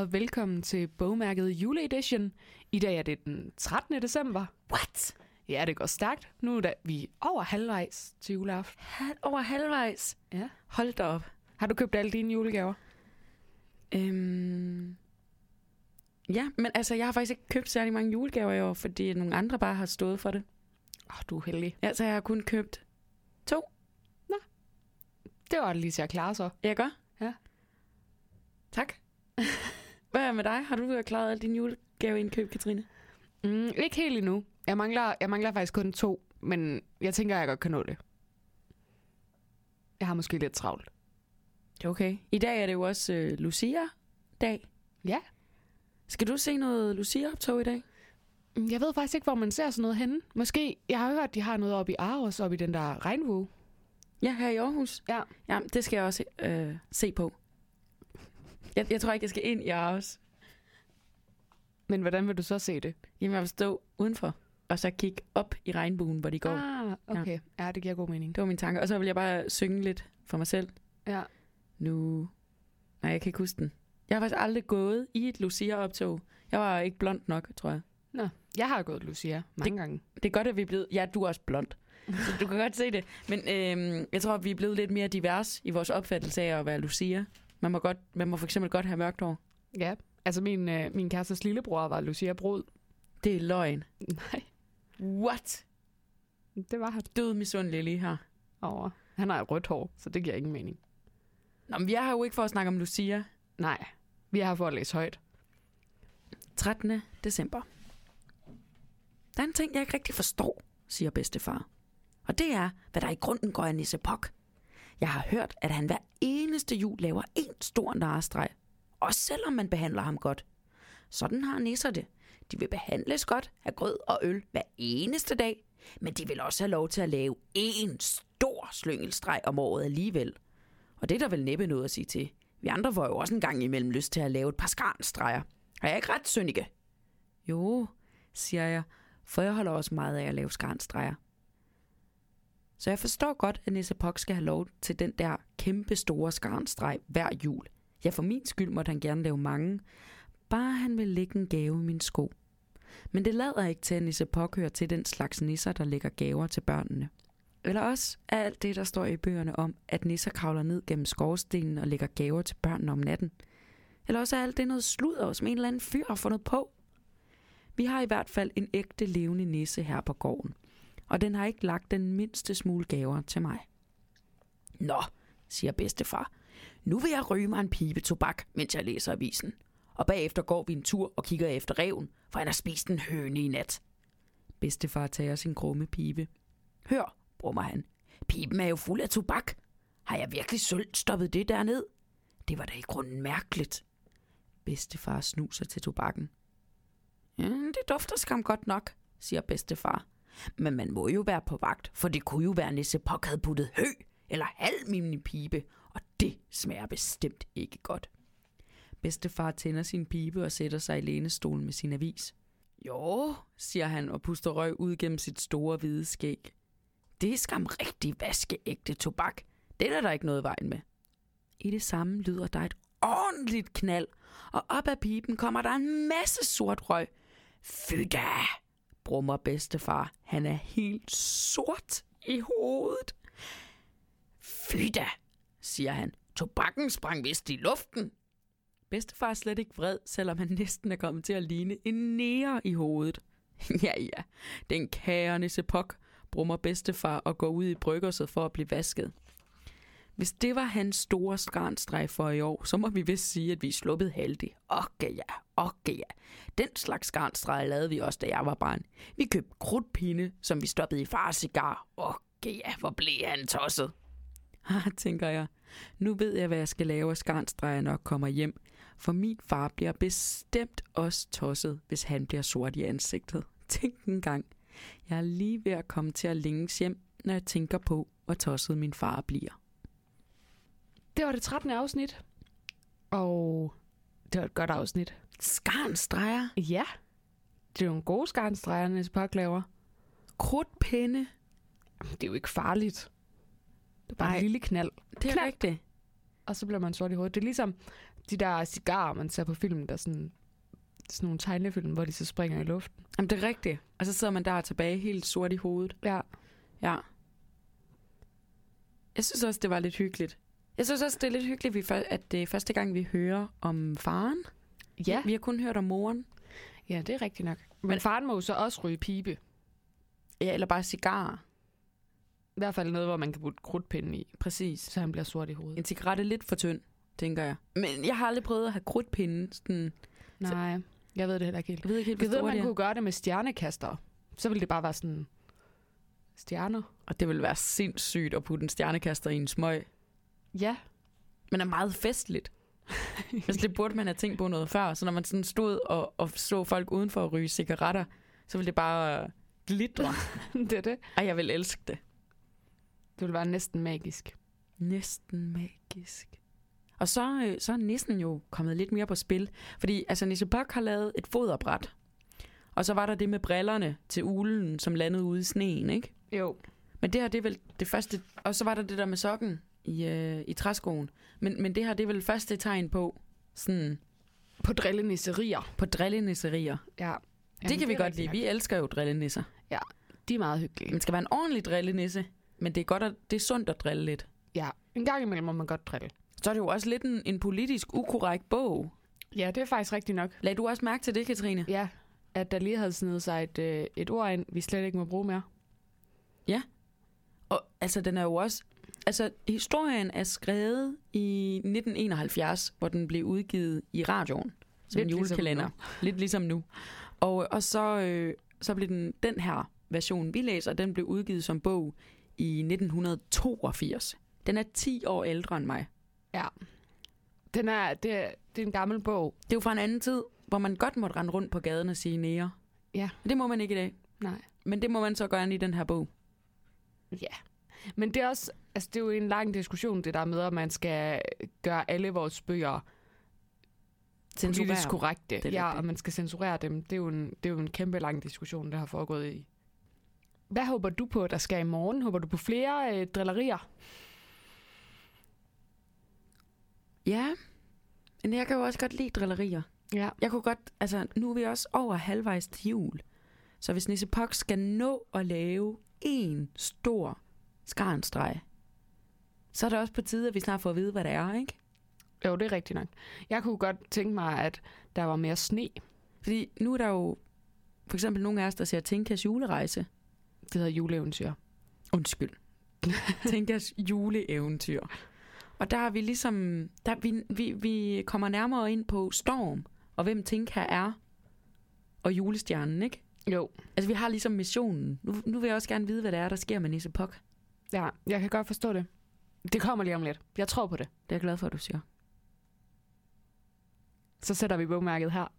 og velkommen til bogmærket juleedition. I dag er det den 13. december. What? Ja, det går stærkt. Nu er der, vi er over halvvejs til juleaften. Halv over halvvejs? Ja. Hold da op. Har du købt alle dine julegaver? Øhm... Ja, men altså, jeg har faktisk ikke købt særlig mange julegaver i år, fordi nogle andre bare har stået for det. Åh, oh, du er heldig. Altså, jeg har kun købt to. Det var det lige til at klare så. Jeg gør? Ja. Tak. Hvad er med dig? Har du klaret alle dine julegaveindkøb, Katrine? Mm, ikke helt endnu. Jeg mangler, jeg mangler faktisk kun to, men jeg tænker, jeg godt kan nå det. Jeg har måske lidt travlt. Okay. I dag er det jo også øh, Lucia-dag. Ja. Skal du se noget Lucia-optog i dag? Mm, Jeg ved faktisk ikke, hvor man ser sådan noget henne. Måske, jeg har hørt, de har noget oppe i Aarhus, oppe i den der regnbue. Ja, her i Aarhus. Ja. Ja, det skal jeg også øh, se på. Jeg, jeg tror ikke, jeg skal ind i Aarhus. Men hvordan vil du så se det? Jamen, jeg vil stå udenfor, og så kigge op i regnbuen, hvor de går. Ah. Okay. Ja. ja, det giver god mening. Det var min tanke. Og så vil jeg bare synge lidt for mig selv. Ja. Nu... Nej, jeg kan ikke huske den. Jeg har faktisk aldrig gået i et Lucia-optog. Jeg var ikke blond nok, tror jeg. Nå, jeg har gået Lucia mange det... gange. Det er godt, at vi er blevet... Ja, du er også blond. Så du kan godt se det. Men øhm, jeg tror, at vi er blevet lidt mere divers i vores opfattelse af at være Lucia. Man må, godt, man må for eksempel godt have mørkt hår. Ja, altså min, øh, min kærestes lillebror var Lucia Brod. Det er løgn. Nej, What? det var han Død misundelig lige her. over. Han har rødt hår, så det giver ingen mening. Nå, men jeg har jo ikke for at snakke om Lucia. Nej, vi har for at læse højt. 13. december. Der er en ting, jeg ikke rigtig forstår, siger bedstefar. Og det er, hvad der i grunden går af Nisse Pok. Jeg har hørt, at han hver eneste jul laver en stor narrestreg. Også selvom man behandler ham godt. Sådan har nisser det. De vil behandles godt, have grød og øl hver eneste dag. Men de vil også have lov til at lave en stor slyngelstreg om året alligevel. Og det er der vel næppe noget at sige til. Vi andre får jo også en gang imellem lyst til at lave et par skarnstreger. Har jeg ikke ret, Sønneke? Jo, siger jeg, for jeg holder også meget af at lave skarnstreger. Så jeg forstår godt, at Nisse Pok skal have lov til den der kæmpe store skarnstreg hver jul. Ja, for min skyld måtte han gerne lave mange. Bare han vil lægge en gave i min sko. Men det lader ikke til, at Nisse Pok hører til den slags nisser, der lægger gaver til børnene. Eller også er alt det, der står i bøgerne om, at nisser kravler ned gennem skorstenen og lægger gaver til børnene om natten. Eller også er alt det noget sludder, som en eller anden fyr har fundet på. Vi har i hvert fald en ægte levende nisse her på gården. Og den har ikke lagt den mindste smule gaver til mig. Nå, siger bedstefar. Nu vil jeg ryge mig en pibe tobak, mens jeg læser avisen. Og bagefter går vi en tur og kigger efter reven, for han har spist en høne i nat. Bedstefar tager sin grumme pibe. Hør, brummer han. Piben er jo fuld af tobak. Har jeg virkelig selv stoppet det derned? Det var da i grunden mærkeligt. Bedstefar snuser til tobakken. Ja, det dufter skam godt nok, siger bedstefar. Men man må jo være på vagt, for det kunne jo være, Nisse Pok havde puttet hø eller halm i min pibe, og det smager bestemt ikke godt. Bedstefar tænder sin pibe og sætter sig i lænestolen med sin avis. Jo, siger han og puster røg ud gennem sit store hvide skæg. Det er skam rigtig vaskeægte tobak. Det er der ikke noget vejen med. I det samme lyder der et ordentligt knald, og op af pipen kommer der en masse sort røg. Fy da, brummer bedstefar. Han er helt sort i hovedet. Fy da, siger han. Tobakken sprang vist i luften. Bedstefar er slet ikke vred, selvom han næsten er kommet til at ligne en nære i hovedet. ja, ja, den kære sepok brummer bedstefar og går ud i bryggerset for at blive vasket. Hvis det var hans store skarnstreg for i år, så må vi vist sige, at vi er sluppet heldige. Okay ja, okay ja. Den slags skarnstreg lavede vi også, da jeg var barn. Vi købte krudtpine, som vi stoppede i fars cigar. Okay ja, hvor blev han tosset. Ah, tænker jeg. Nu ved jeg, hvad jeg skal lave af skarnstreger, når jeg kommer hjem. For min far bliver bestemt også tosset, hvis han bliver sort i ansigtet. Tænk en gang. Jeg er lige ved at komme til at længes hjem, når jeg tænker på, hvor tosset min far bliver. Det var det 13. afsnit. Og det var et godt afsnit. Skarnstreger? Ja. Det er jo en god skarnstreger, Nisse Pok laver. Krudtpinde? Det er jo ikke farligt. Det er bare Nej. en lille knald. Det er Knald. rigtigt. Og så bliver man sort i hovedet. Det er ligesom, De der cigarer, man ser på film, der er sådan, sådan nogle tegnefilm, hvor de så springer i luften. Jamen, det er rigtigt. Og så sidder man der tilbage helt sort i hovedet. Ja. Ja. Jeg synes også, det var lidt hyggeligt. Jeg synes også, det er lidt hyggeligt, at det er første gang, vi hører om faren. Ja, Vi har kun hørt om moren. ja det er rigtigt nok. Men, Men faren må jo så også ryge pibe. Ja, eller bare cigarer. I hvert fald noget, hvor man kan putte krudtpinden i, Præcis. så han bliver sort i hovedet. En cigaret er lidt for tynd, tænker jeg. Men jeg har aldrig prøvet at have krudtpinde. Sådan, Nej, jeg ved det heller ikke helt. jeg ved ikke helt, Jeg ved, man kunne gøre det med stjernekaster. Så ville det bare være sådan stjerner. Og det ville være sindssygt at putte en stjernekaster i en smøg. Ja. Men er meget festligt. altså, det burde man have tænkt på noget før. Så når man sådan stod og, og så folk udenfor at ryge cigaretter, så ville det bare glitre. det er det. Ej, jeg vil elske det. Det ville være næsten magisk. Næsten magisk. Og så, øh, så er nissen jo kommet lidt mere på spil. Fordi altså, Nisse Bok har lavet et foderbræt. Og så var der det med brillerne til ulen, som landede ude i sneen, ikke? Jo. Men det her, det er vel det første... Og så var der det der med sokken i, øh, i træskoen. Men, men det her, det er vel første tegn på sådan På drillenisserier. på drillenisserier. Ja. det kan vi godt lide. Vi elsker jo drillenisser. De er meget hyggelige. Man skal være en ordentlig drillenisse, men det er godt at, det er sundt at drille lidt. Ja, en gang imellem må man godt drille. Så er det jo også lidt en, en politisk ukorrekt bog. Ja, det er faktisk rigtigt nok. Lad du også mærke til det, Katrine? Ja, at der lige havde snedet sig et, øh, et ord ind, vi slet ikke må bruge mere. Og altså, den er jo også... Altså, historien er skrevet i 1971, hvor den blev udgivet i radioen. Som en Lidt ligesom julekalender. nu. Lidt ligesom nu. Og, og så, øh, så blev den, den her version, vi læser, den blev udgivet som bog i 1982. Den er 10 år ældre end mig. Ja. Den er, det, er, det er en gammel bog. Det er jo fra en anden tid, hvor man godt måtte rende rundt på gaden og sige nære. Ja. Men det må man ikke i dag. Nej. Men det må man så gøre i den her bog. Ja. Men det er også, altså det er jo en lang diskussion, det der med, at man skal gøre alle vores bøger politisk korrekte. Det ja, og man skal censurere dem. Det er, jo en, det er jo en kæmpe lang diskussion, der har foregået i. Hvad håber du på, der skal i morgen? Håber du på flere øh, drillerier? Ja, men jeg kan jo også godt lide drillerier. Ja. Jeg kunne godt, altså nu er vi også over halvvejs til jul. Så hvis Nisse Pok skal nå at lave en stor skarnstreg, så er det også på tide, at vi snart får at vide, hvad det er, ikke? Jo, det er rigtigt nok. Jeg kunne godt tænke mig, at der var mere sne. Fordi nu er der jo for eksempel nogle af os, der ser Tinkas julerejse. Det hedder juleeventyr. Undskyld. Tinkas juleeventyr. Og der er vi ligesom, der vi, vi, vi kommer nærmere ind på Storm, og hvem Tinka er, og julestjernen, ikke? Jo. Altså, vi har ligesom missionen. Nu, nu vil jeg også gerne vide, hvad det er, der sker med Nisse Pok. Ja, jeg kan godt forstå det. Det kommer lige om lidt. Jeg tror på det. Det er jeg glad for, at du siger. Så sætter vi bogmærket her.